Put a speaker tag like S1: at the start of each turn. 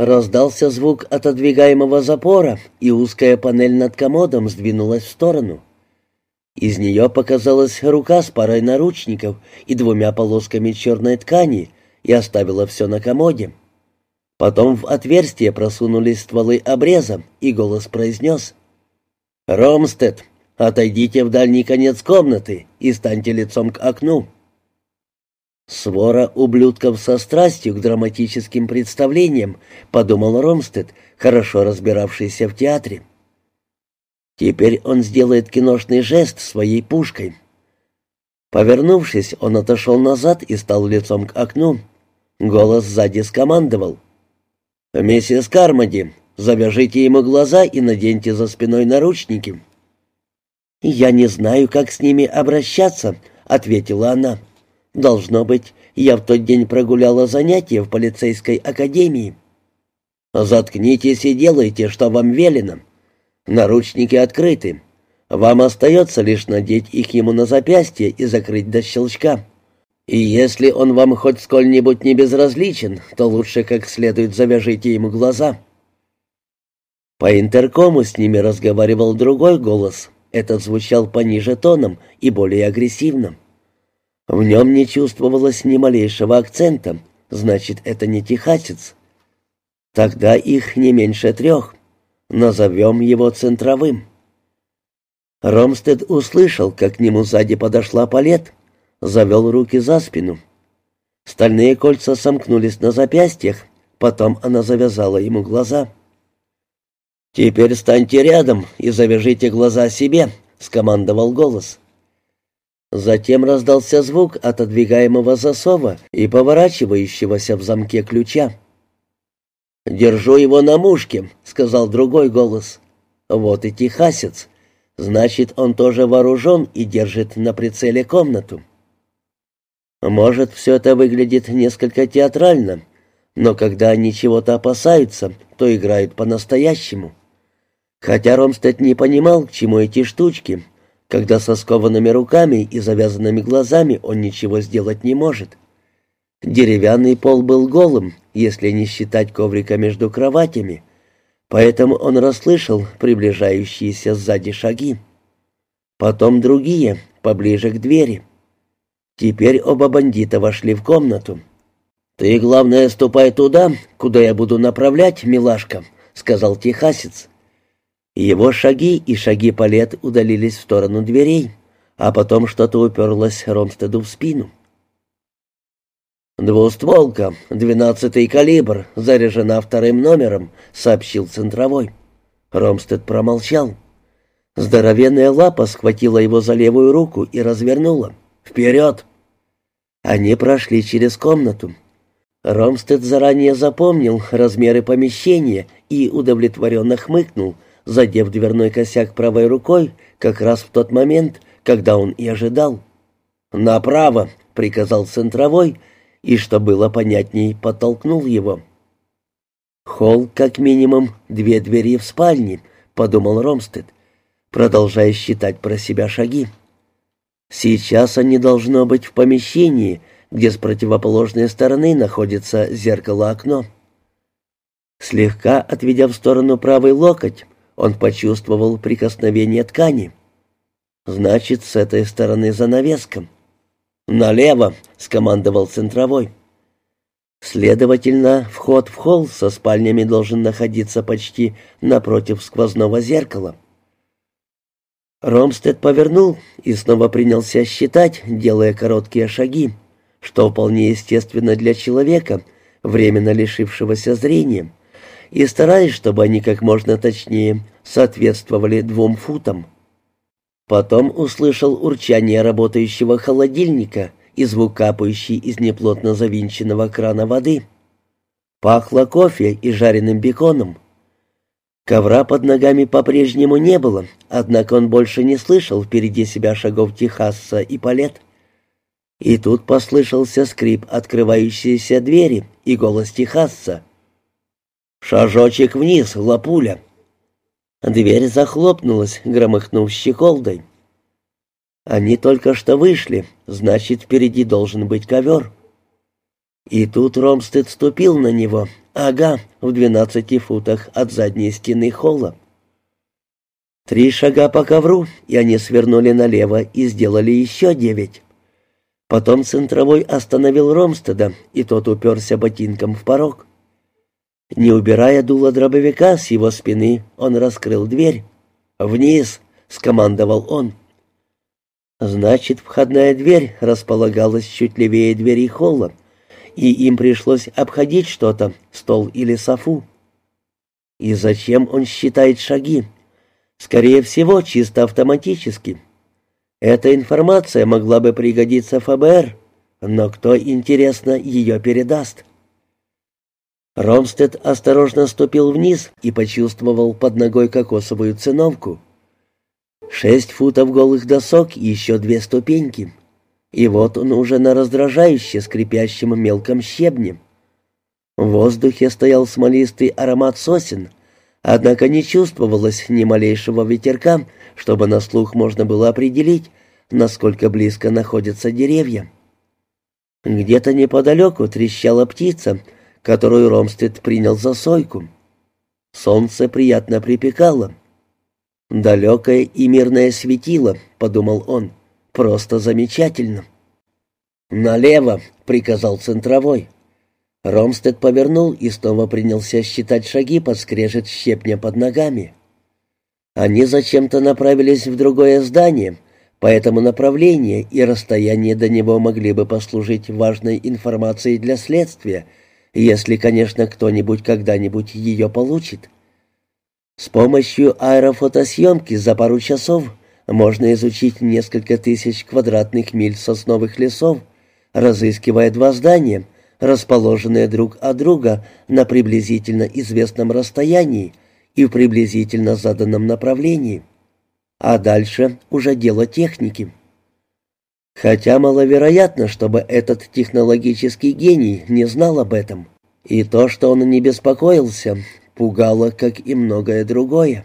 S1: Раздался звук отодвигаемого запора, и узкая панель над комодом сдвинулась в сторону. Из нее показалась рука с парой наручников и двумя полосками черной ткани и оставила все на комоде. Потом в отверстие просунулись стволы обреза, и голос произнес. «Ромстед, отойдите в дальний конец комнаты и станьте лицом к окну». «Свора ублюдков со страстью к драматическим представлениям», — подумал Ромстед, хорошо разбиравшийся в театре. Теперь он сделает киношный жест своей пушкой. Повернувшись, он отошел назад и стал лицом к окну. Голос сзади скомандовал. «Миссис Кармоди, завяжите ему глаза и наденьте за спиной наручники». «Я не знаю, как с ними обращаться», — ответила она. Должно быть, я в тот день прогуляла занятия в полицейской академии. Заткнитесь и делайте, что вам велено. Наручники открыты. Вам остается лишь надеть их ему на запястье и закрыть до щелчка. И если он вам хоть сколь-нибудь не безразличен, то лучше как следует завяжите ему глаза. По интеркому с ними разговаривал другой голос. Этот звучал пониже тоном и более агрессивным. В нем не чувствовалось ни малейшего акцента, значит, это не техасец. Тогда их не меньше трех. Назовем его центровым. Ромстед услышал, как к нему сзади подошла палет, завел руки за спину. Стальные кольца сомкнулись на запястьях, потом она завязала ему глаза. «Теперь станьте рядом и завяжите глаза себе», — скомандовал голос. Затем раздался звук отодвигаемого засова и поворачивающегося в замке ключа. «Держу его на мушке», — сказал другой голос. «Вот и техасец. Значит, он тоже вооружен и держит на прицеле комнату». Может, все это выглядит несколько театрально, но когда они чего-то опасаются, то играют по-настоящему. Хотя Ромстед не понимал, к чему эти штучки, когда со скованными руками и завязанными глазами он ничего сделать не может. Деревянный пол был голым, если не считать коврика между кроватями, поэтому он расслышал приближающиеся сзади шаги. Потом другие, поближе к двери. Теперь оба бандита вошли в комнату. «Ты, главное, ступай туда, куда я буду направлять, милашка», — сказал техасец. Его шаги и шаги Палет удалились в сторону дверей, а потом что-то уперлось Ромстеду в спину. «Двустволка, двенадцатый калибр, заряжена вторым номером», — сообщил центровой. Ромстед промолчал. Здоровенная лапа схватила его за левую руку и развернула. «Вперед!» Они прошли через комнату. Ромстед заранее запомнил размеры помещения и удовлетворенно хмыкнул — задев дверной косяк правой рукой как раз в тот момент, когда он и ожидал. «Направо!» — приказал центровой, и, что было понятней, подтолкнул его. «Холл, как минимум, две двери в спальне», — подумал Ромстед, продолжая считать про себя шаги. «Сейчас они должно быть в помещении, где с противоположной стороны находится зеркало-окно». Слегка отведя в сторону правый локоть, он почувствовал прикосновение ткани. «Значит, с этой стороны занавеска». «Налево!» — скомандовал центровой. Следовательно, вход в холл со спальнями должен находиться почти напротив сквозного зеркала. Ромстед повернул и снова принялся считать, делая короткие шаги, что вполне естественно для человека, временно лишившегося зрения и стараясь, чтобы они как можно точнее соответствовали двум футам. Потом услышал урчание работающего холодильника и звук капающий из неплотно завинченного крана воды. Пахло кофе и жареным беконом. Ковра под ногами по-прежнему не было, однако он больше не слышал впереди себя шагов Техаса и Палет. И тут послышался скрип открывающейся двери и голос Техасса. «Шажочек вниз, лапуля!» Дверь захлопнулась, громыхнув щеколдой. Они только что вышли, значит, впереди должен быть ковер. И тут Ромстед ступил на него, Ага, в двенадцати футах от задней стены холла. Три шага по ковру, и они свернули налево и сделали еще девять. Потом центровой остановил Ромстеда, и тот уперся ботинком в порог. Не убирая дуло дробовика с его спины, он раскрыл дверь. «Вниз!» — скомандовал он. Значит, входная дверь располагалась чуть левее двери холла, и им пришлось обходить что-то, стол или софу. И зачем он считает шаги? Скорее всего, чисто автоматически. Эта информация могла бы пригодиться ФБР, но кто, интересно, ее передаст? Ромстед осторожно ступил вниз и почувствовал под ногой кокосовую циновку. Шесть футов голых досок и еще две ступеньки. И вот он уже на раздражающе скрипящем мелком щебне. В воздухе стоял смолистый аромат сосен — Однако не чувствовалось ни малейшего ветерка, чтобы на слух можно было определить, насколько близко находятся деревья. Где-то неподалеку трещала птица, которую Ромстед принял за сойку. Солнце приятно припекало. «Далекое и мирное светило», — подумал он, — «просто замечательно». «Налево», — приказал центровой. Ромстед повернул и снова принялся считать шаги под скрежет щепня под ногами. Они зачем-то направились в другое здание, поэтому направление и расстояние до него могли бы послужить важной информацией для следствия, если, конечно, кто-нибудь когда-нибудь ее получит. С помощью аэрофотосъемки за пару часов можно изучить несколько тысяч квадратных миль сосновых лесов, разыскивая два здания — расположенные друг от друга на приблизительно известном расстоянии и в приблизительно заданном направлении. А дальше уже дело техники. Хотя маловероятно, чтобы этот технологический гений не знал об этом. И то, что он не беспокоился, пугало, как и многое другое.